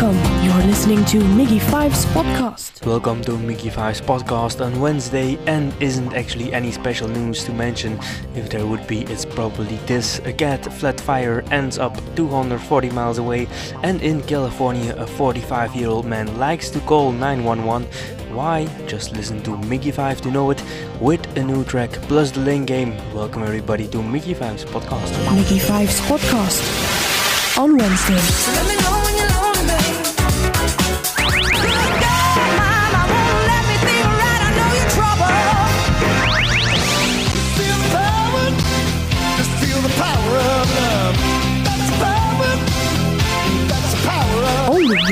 Welcome. You're listening to Miggy Five's podcast. Welcome to Miggy Five's podcast on Wednesday, and isn't actually any special news to mention. If there would be, it's probably this: a cat flat fire ends up 240 miles away, and in California, a 45-year-old man likes to call 911. Why? Just listen to Miggy Five to know it. With a new track plus the lane game. Welcome everybody to Miggy Five's podcast. Miggy Five's podcast on Wednesday.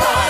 Bye.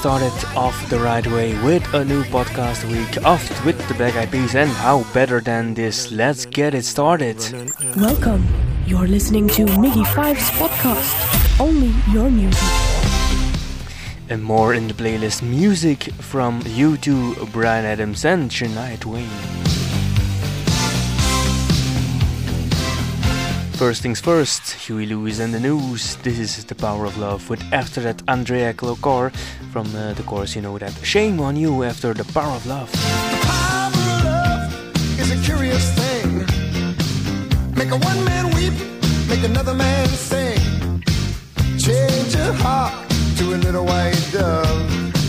Started off the right way with a new podcast week off with the Black Eyed Peas and how better than this. Let's get it started. Welcome. You're listening to Miggy Five's podcast. Only your music. And more in the playlist music from U2, Bryan Adams and Shania Twain. First things first, Huey Lewis and the News. This is The Power of Love with after that Andrea Clocor from uh, the chorus, you know that. Shame on you after The Power of Love. power of love is a curious thing. Make a one man weep, make another man sing. Change your heart to a little white dove.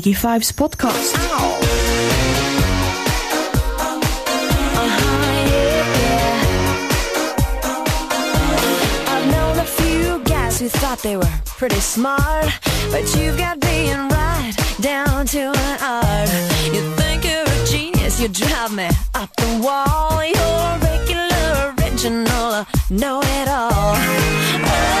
Miggy Fives podcast. Ow. Thought they were pretty smart, but you've got being right down to an art. You think you're a genius, you drive me up the wall. You're regular, original, know it all. Oh,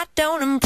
that don't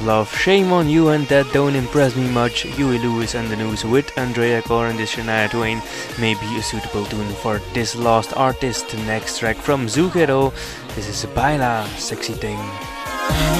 of love. Shame on you and that don't impress me much. Huey Lewis and the News with Andrea Corr and Shania Twain may be a suitable tune for this lost artist. Next track from Zucchero. This is Baila Sexy Thing.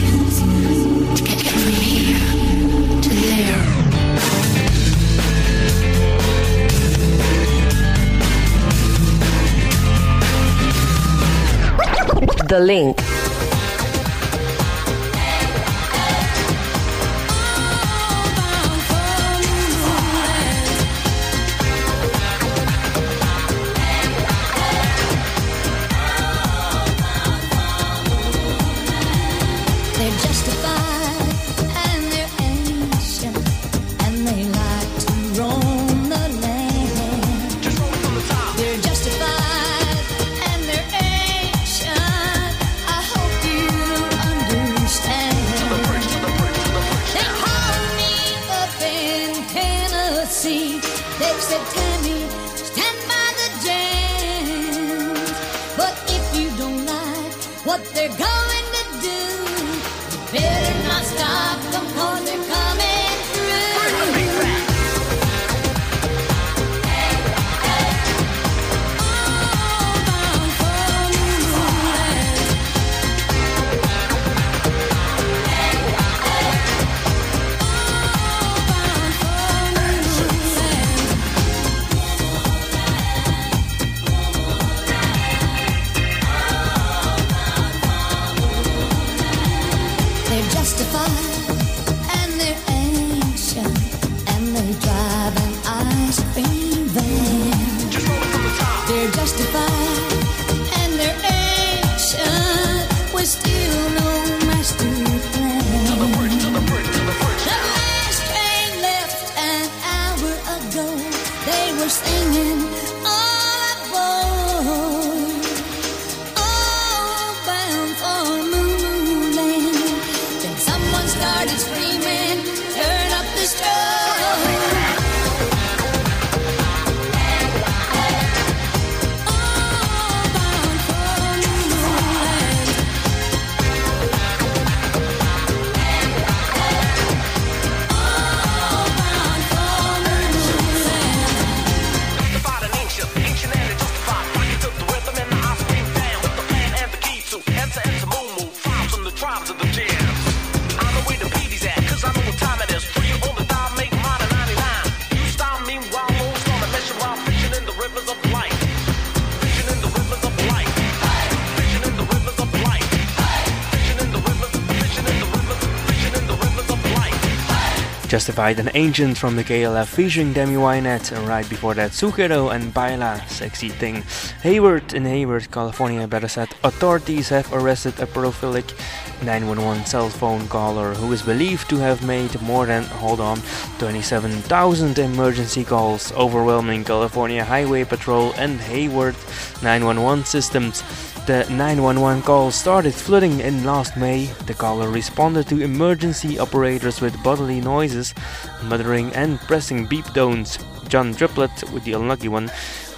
the link. Tennessee. They said, Tammy, stand by the jam. But if you don't like what they're going Justified and Ancient from the KLF featuring Tammy Wynette, and right before that Zucchero and Baila, Sexy Thing. Hayward in Hayward, California, better said, authorities have arrested a pedophilic 911 cell phone caller who is believed to have made more than, hold on, 27,000 emergency calls, overwhelming California Highway Patrol and Hayward 911 systems. The 911 call started flooding in last May. The caller responded to emergency operators with bodily noises, muttering and pressing beep tones. John Triplett, with the unlucky one,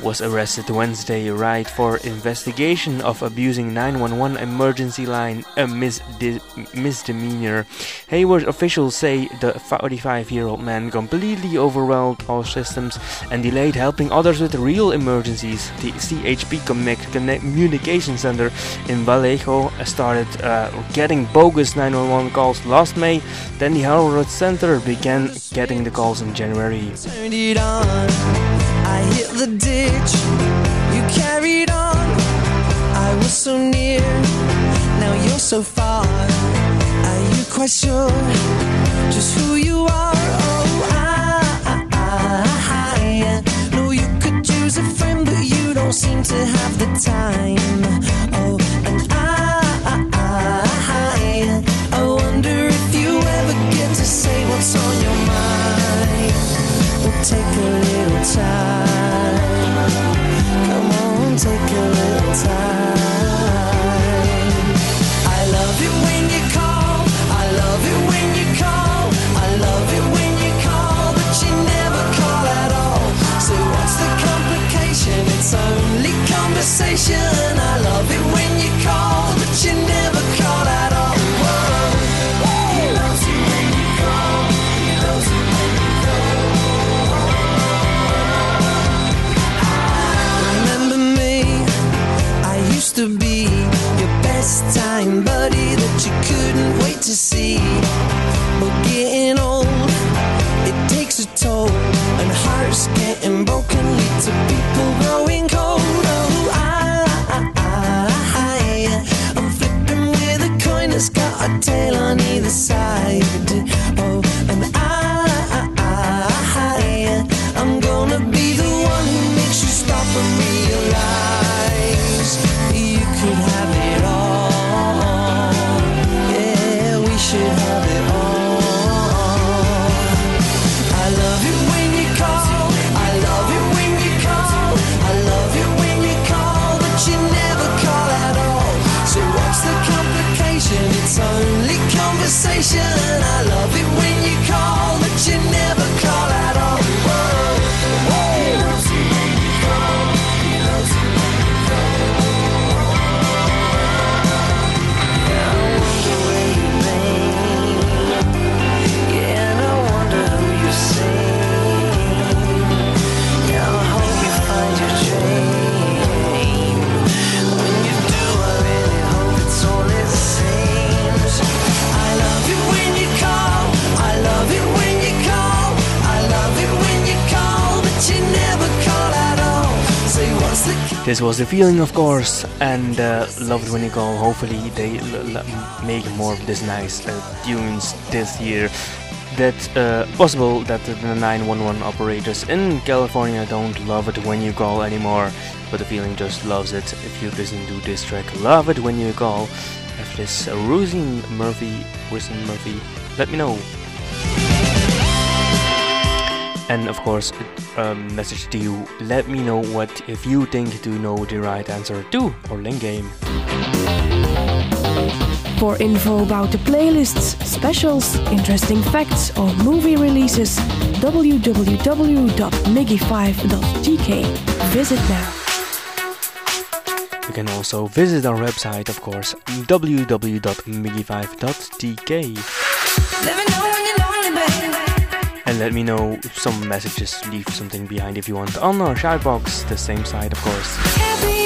was arrested Wednesday right for investigation of abusing 911 emergency line, a misde- misdemeanor. Hayward officials say the 45-year-old man completely overwhelmed all systems and delayed helping others with real emergencies. The CHP Connect Communication Center in Vallejo started uh, getting bogus 911 calls last May. Then the Hayward Center began getting the calls in January. I hit the ditch. You carried on. I was so near. Now you're so far. Are you quite sure just who you are? Oh, I, I, I know you could use a friend, but you don't seem to have the time. Oh, Come on, take little time. I love it when you call. I love it when you call. I love it when you call, but you never call at all. So what's the complication? It's only conversation. I love it should last time, buddy, that you couldn't wait to see. This was the feeling, of course, and uh, loved when you call. Hopefully, they make more of this nice uh, tunes this year. That uh, possible that the 911 operators in California don't love it when you call anymore, but the feeling just loves it. If you listen to this track, love it when you call. If this uh, Róisín Murphy, Róisín Murphy, let me know. And of course, a message to you. Let me know what if you think to know the right answer to or link game. For info about the playlists, specials, interesting facts, or movie releases, www.miggy5.tk. Visit now. You can also visit our website, of course, www.miggy5.tk. And let me know some messages, leave something behind if you want on our shoutbox, the same side, of course.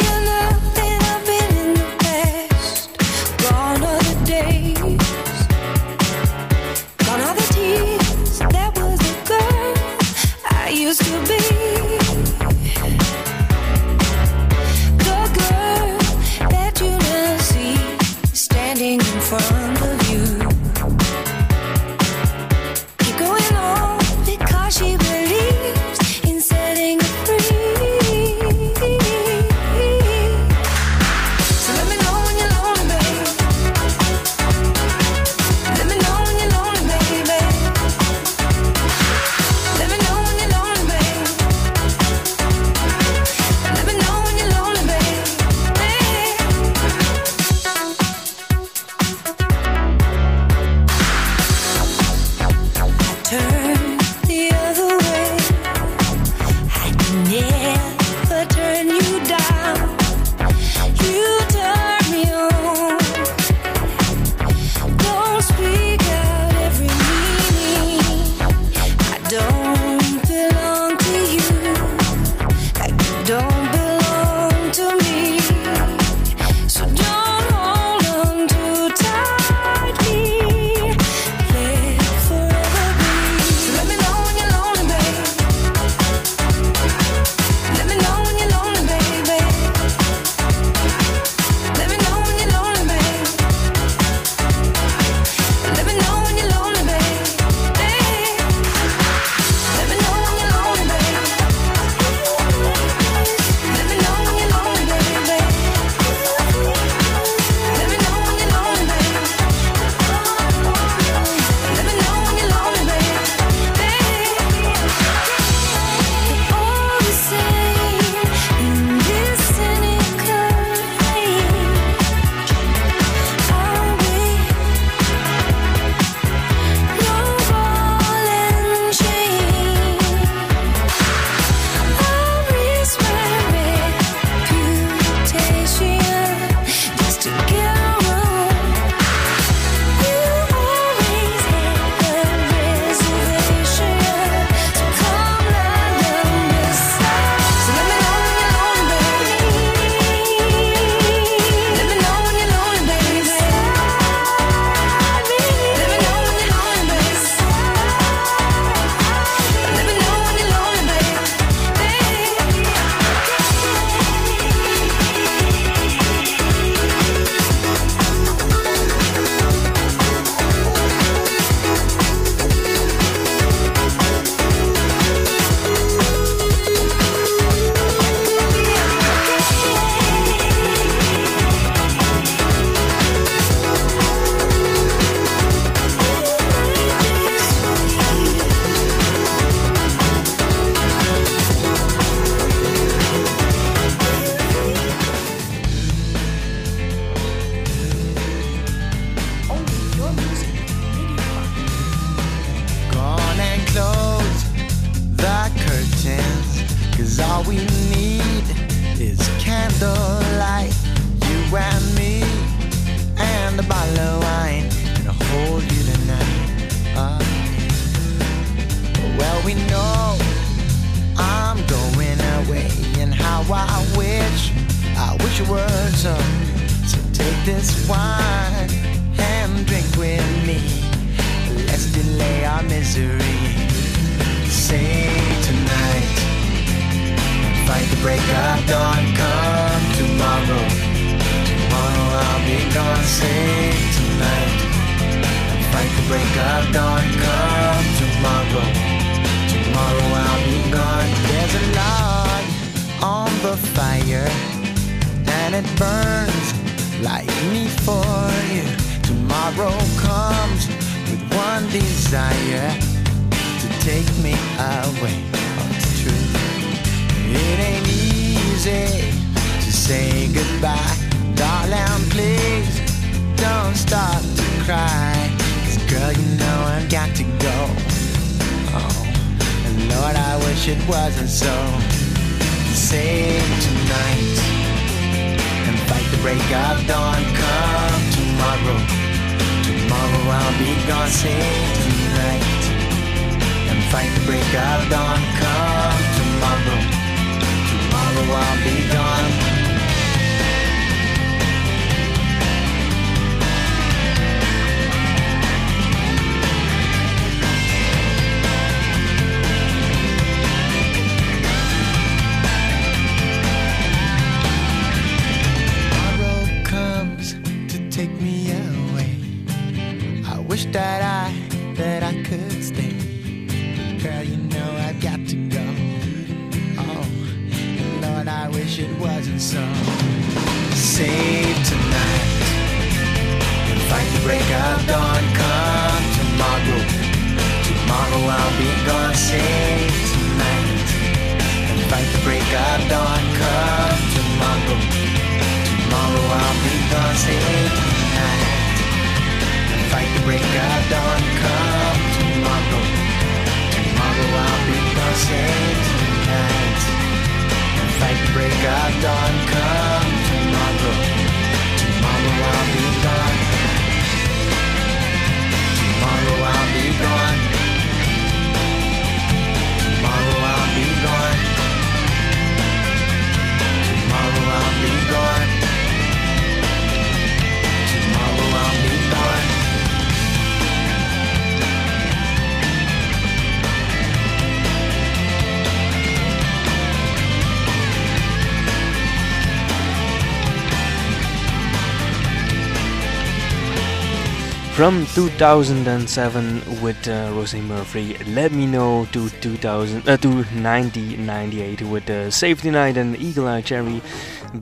2007 with uh, Róisín Murphy, Let Me Know to 2000 uh, to 1998 with uh, Save Tonight and Eagle Eye Cherry,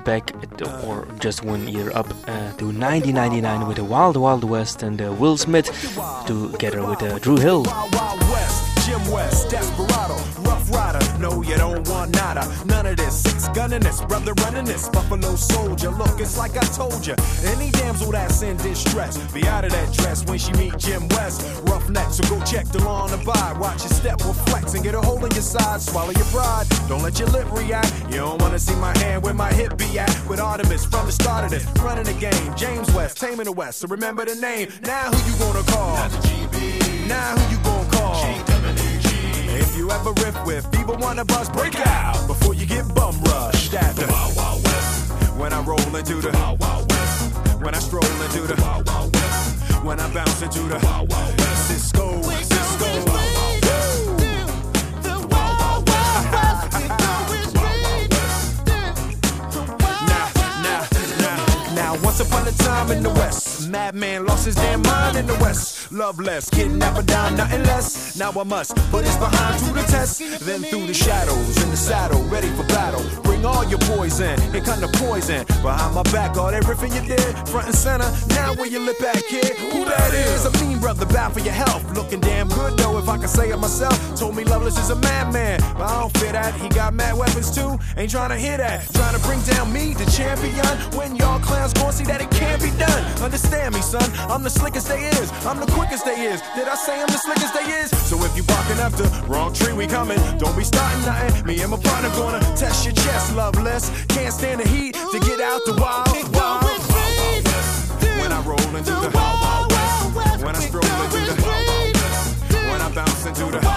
back or just one year up uh, to 1999 with the Wild Wild West and uh, Will Smith together with uh, Dru Hill. No, you don't want nada. None of this. Six gunning this, brother running this. Buffalo Soldier. Look, it's like I told you. Any damsel that's in distress, be out of that dress when she meet Jim West. Rough neck, so go check the law and abide. Watch your step will flex and get a hold of your side. Swallow your pride. Don't let your lip react. You don't wanna see my hand where my hip be at. With Artemus from the start of this, running the game. James West, taming the West. So remember the name. Now who you gonna call? Now who you gonna call? If you ever riff with people wanna bust, break out before you get bum rushed at the Wild Wild West. When I roll into the Wild Wild West. When I stroll into the Wild Wild West. When I bounce into the Wild Wild West. Sisqó. Once upon a time in the West, madman lost his damn mind in the West. Love less, kidnapper down, nothing less. Now I must put his behind to the test. Then through the shadows, in the saddle, ready for battle. All your poison, here kind of poison. Behind my back, all that riffing you did, front and center. Now where you lip at, kid? Who that is? A mean brother, bound for your health. Looking damn good though, if I can say it myself. Told me Loveless is a madman, but I don't fear that. He got mad weapons too. Ain't trying to hear that. Trying to bring down me, the champion. When y'all clowns gon' see that it can't be done. Understand me, son. I'm the slickest they is. I'm the quickest they is. Did I say I'm the slickest they is? So if you barking up the wrong tree, we coming. Don't be starting nothing. Me and my partner gonna test your chest, Loveless. Can't stand the heat to get out the wild, wild. When I roll into the wild, wild west. When I stroll into the wild, wild west. When I bounce into the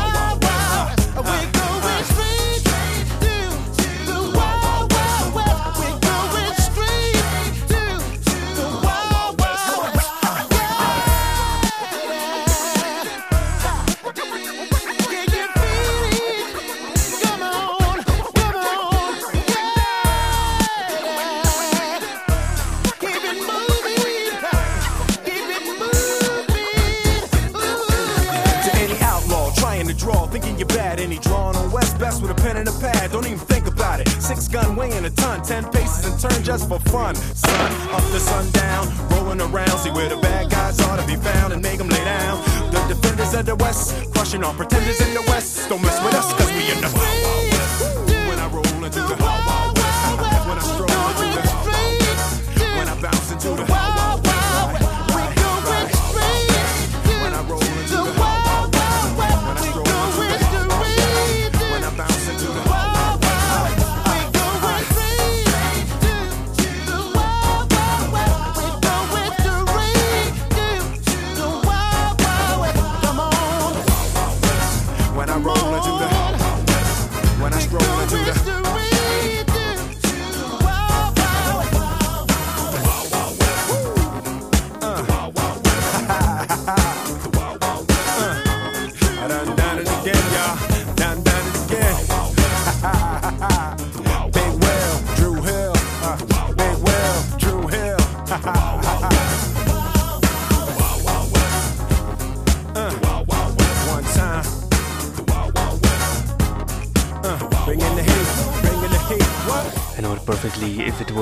turn just for fun. Sun up to sundown, rolling around. See where the bad guys are to be found and make them lay down. The defenders of the West, crushing on pretenders in the West. Don't mess with us, cause we in the Wild Wild West. When I roll into the Wild Wild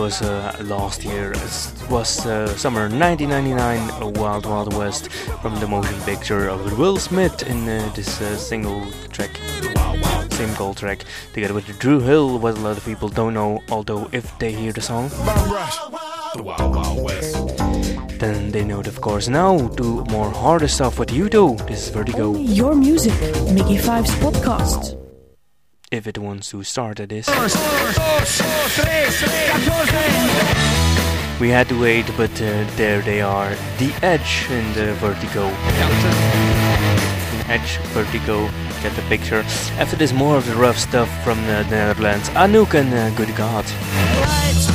was uh, last year. It was uh, summer 1999, uh, Wild Wild West, from the motion picture of Will Smith in uh, this uh, single track, single track, together with Dru Hill, what a lot of people don't know, although if they hear the song, The Wild Wild West. then they know it of course. Now to more harder stuff with you do. This is Vertigo. Your music, Miggy Five's podcast. If it wants to start at this. We had to wait, but uh, there they are. The Edge in the Vertigo. Edge, Vertigo, get the picture. After this, more of the rough stuff from the Netherlands. Anouk and uh, Good God. lights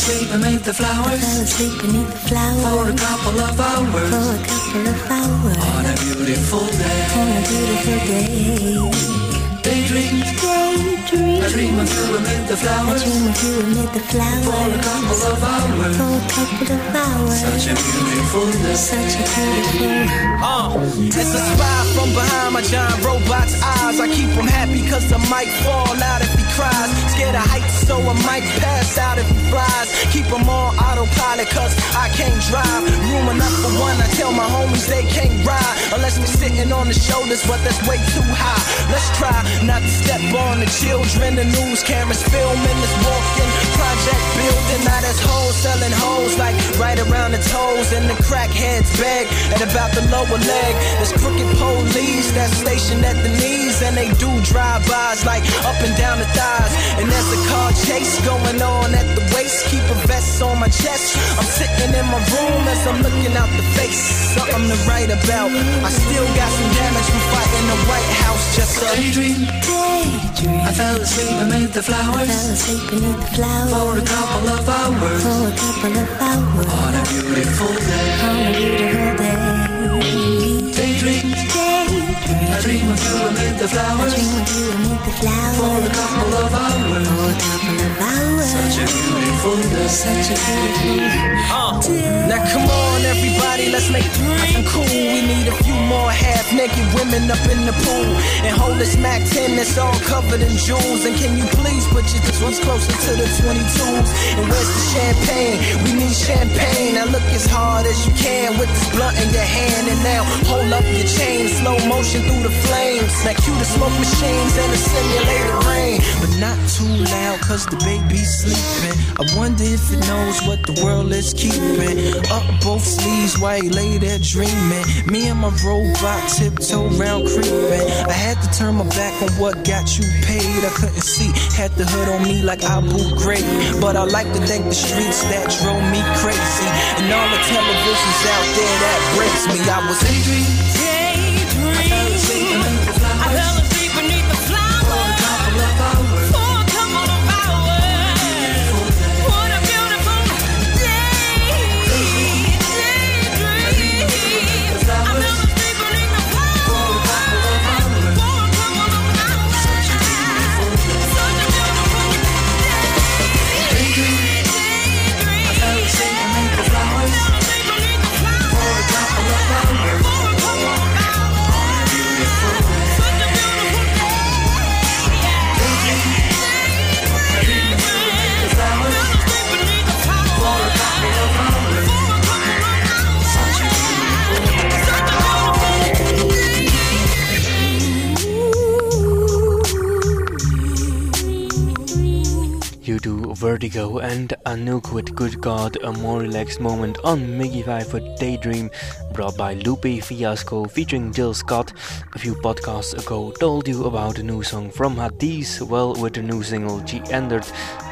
asleep amid the flowers. beneath the flowers. For a couple of hours. For a couple of hours. On a beautiful day. On a beautiful day. Daydream. Daydream. I dream of you amid the flowers. I dream of you amid the flowers. For a couple of hours. For a couple of hours. Such a beautiful day. Such a beautiful Uh, it's a spy from behind my giant robot's eyes. I keep him happy cause I might fall out if he cries. Scared of heights, so I might pass out if he flies. Keep him on autopilot cause I can't drive. Room enough for one, I tell my homies they can't ride. Unless we're sitting on the shoulders, but that's way too high. Let's try not to step on the children. The news cameras filming this walking project building. Now there's hoes selling hoes like right around the toes. And the crackheads beg at about the lower leg. There's crooked police that's stationed at the knees. And they do drive-bys like up and down the thighs. And there's a car chase going on at the waist. Keep a vest on my chest. I'm sitting in my room as I'm looking out the face. Something to write about. I still got some damage from fighting the White House. Just a Daydream. Daydream. I fell asleep amid the flowers. I Fell asleep beneath the flowers. For a couple of hours. For a couple of hours. On a beautiful day. On a beautiful day. Daydream. Daydream. I dream of you amid the I dream of you amid the flowers. For a couple of hours. For a couple of hours. Such a beautiful day. Such a beautiful uh, day. Now come on, everybody, let's make something cool. We need a few more half-naked women up in the pool and hold this Mac 10 that's all covered in jewels. And can you please put your this one's closer to the 22s? And where's the champagne? We need champagne. Now look as hard as you can with this blunt in your hand, and now hold up your chain, slow motion through the flames. Now cue the smoke machines and the simulated rain, but not too loud 'cause the baby's sleeping. I wonder if it knows what the world is keeping. Up both sleeves while he lay there dreaming. Me and my robot tiptoe round creeping. I had to turn my back on what got you paid. I couldn't see, had the hood on me like Abu Ghraib. But I like to thank the streets that drove me crazy. And all the televisions out there that breaks me. I was Daydream. Vertigo and Anouk with Good God, a more relaxed moment on Miggy 5 with Daydream, brought by Lupe Fiasco featuring Jill Scott. A few podcasts ago, told you about a new song from Hadise. Well, with the new single, she entered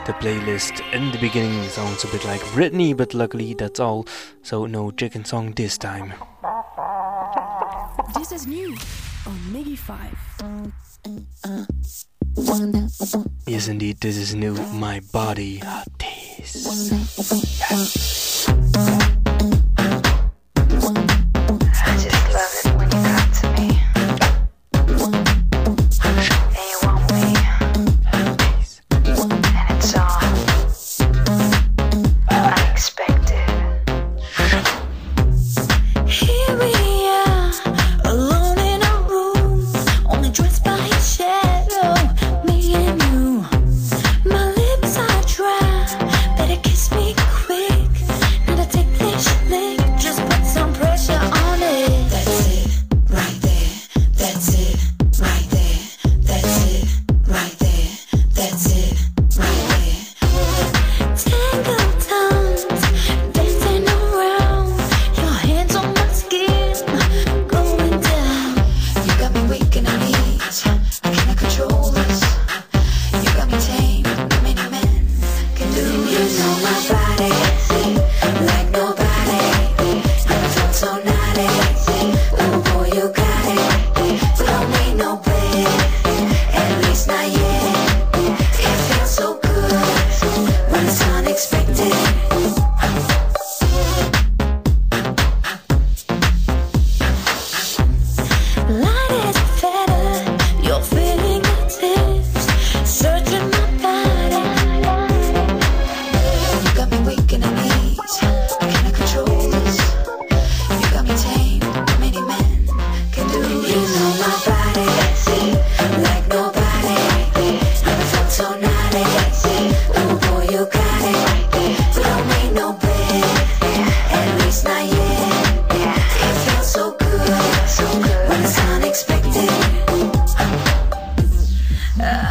the playlist. In the beginning, sounds a bit like Britney, but luckily that's all, so no chicken song this time. This is new on Miggy 5. Yes, indeed, this is new. My body, Hadise. I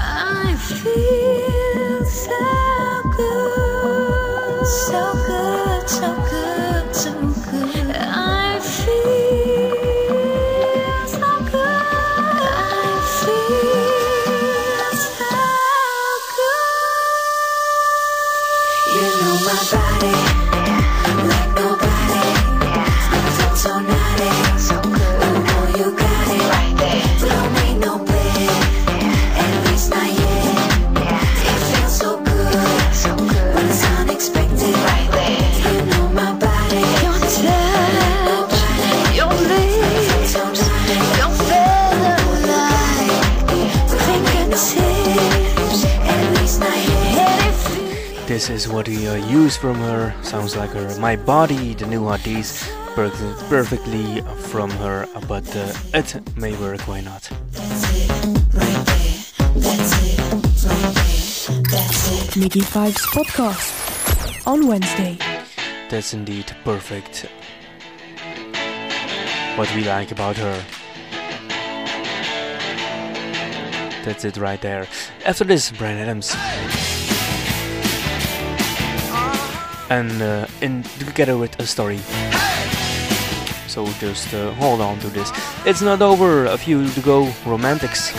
I feel sad. This is what we uh, use from her. Sounds like her. My Body, the new hotties. Per- perfectly from her, but uh, it may work, why not? Miggy Fives podcast on Wednesday. That's indeed perfect. What we like about her. That's it right there. After this, Bryan Adams. And uh, in together with a story. So just uh, hold on to this. It's not over. A few to go. Romantics.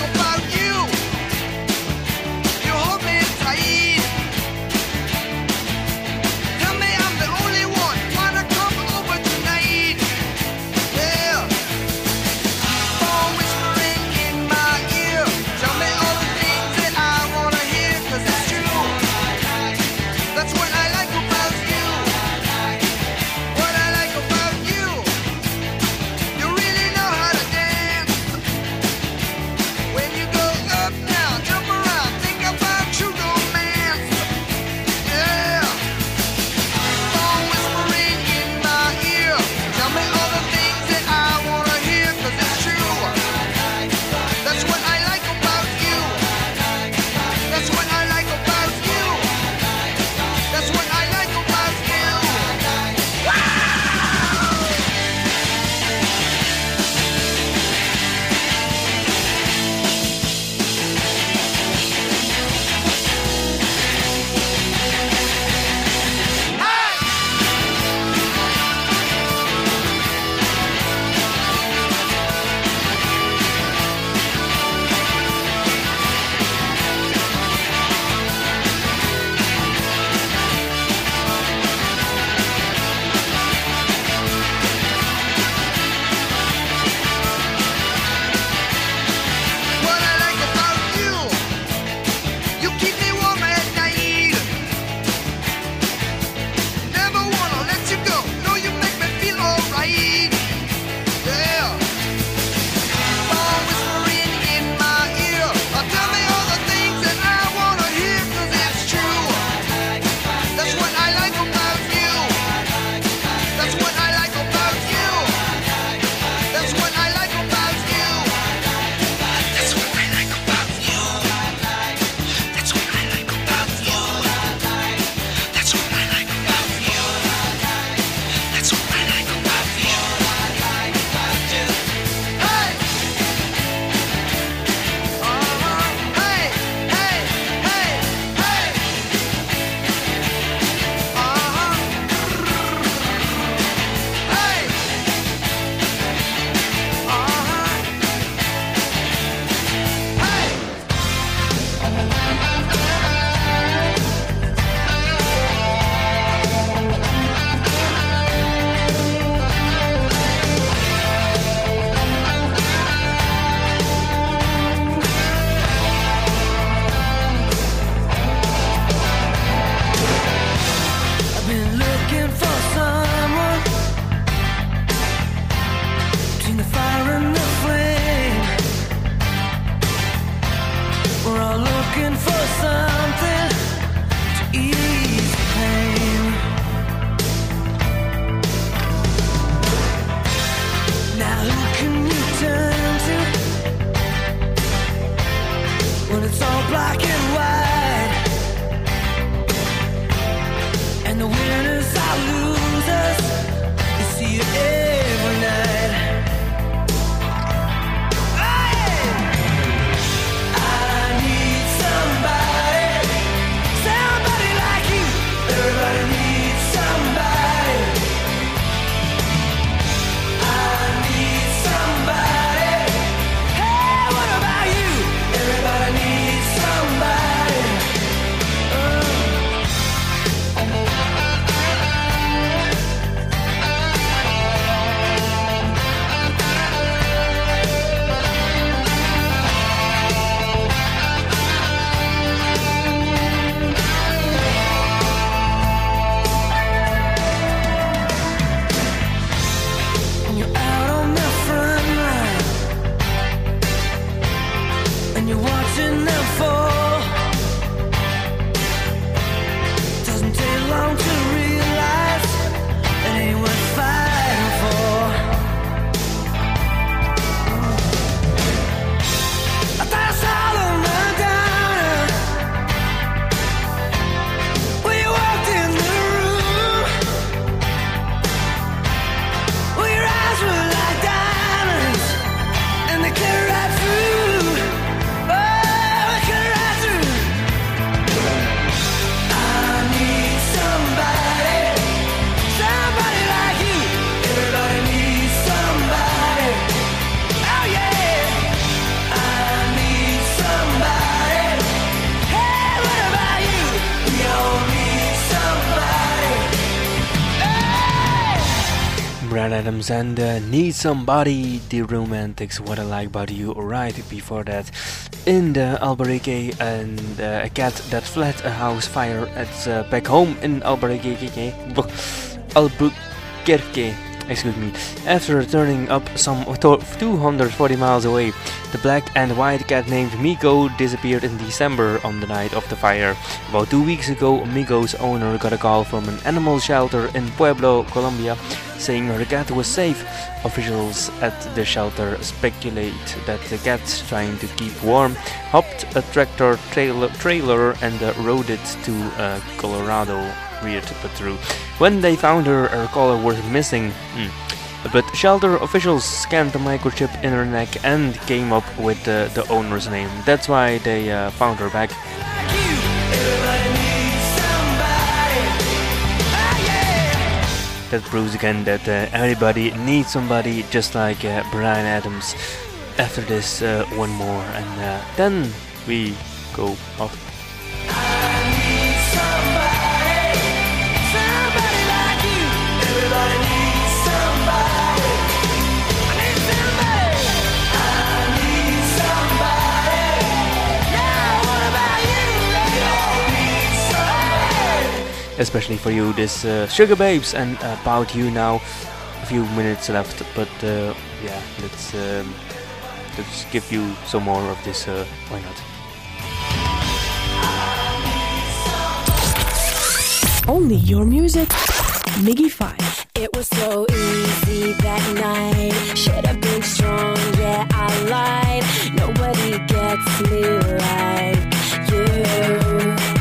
Adams and uh, Need Somebody, The Romantics, What I Like About You. Right before that, in the Albuquerque, and uh, a cat that fled a house fire at uh, back home in Albuquerque. Albuquerque. Excuse me. After turning up some 240 miles away, the black and white cat named Miko disappeared in December on the night of the fire. About two weeks ago, Miko's owner got a call from an animal shelter in Pueblo, Colombia, saying her cat was safe. Officials at the shelter speculate that the cat, trying to keep warm, hopped a tractor trailer, trailer and uh, rode it to uh, Colorado. Weird but true. When they found her, her collar was missing. Hmm. But shelter officials scanned the microchip in her neck and came up with the, the owner's name. That's why they uh, found her back. That proves again that uh, everybody needs somebody just like uh, Bryan Adams. After this, uh, one more, and uh, then we go off. Especially for you, this uh, Sugababes, and about you now. A few minutes left, but uh, yeah, let's um, let's give you some more of this. Uh, why not? Only your music, Miggy 5. It was so easy that night. Should have been strong, yeah, I lied. Nobody gets me like you.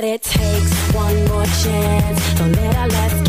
That it takes, one more chance. Don't let our last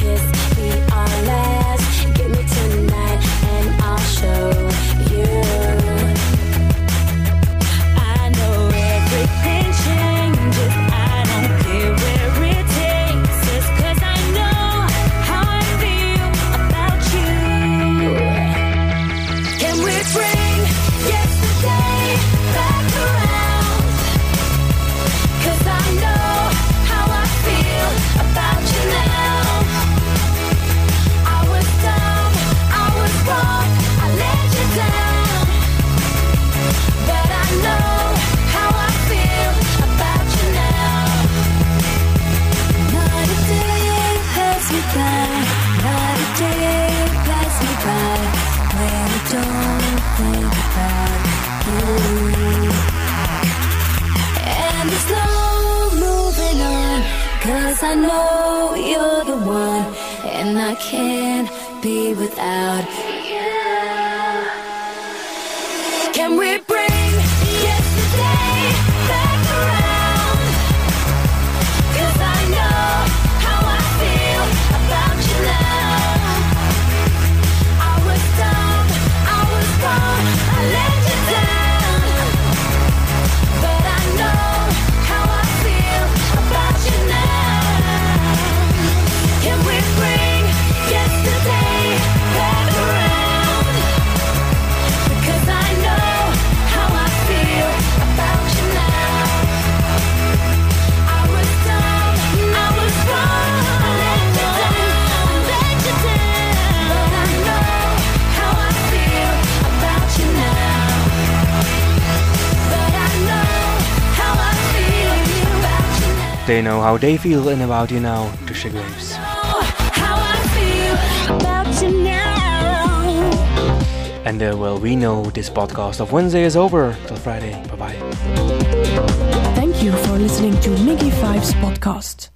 They know how they feel and about you now, you now. And uh, well, we know this podcast of Wednesday is over. Till Friday. Bye bye. Thank you for listening to Miggy 5's podcast.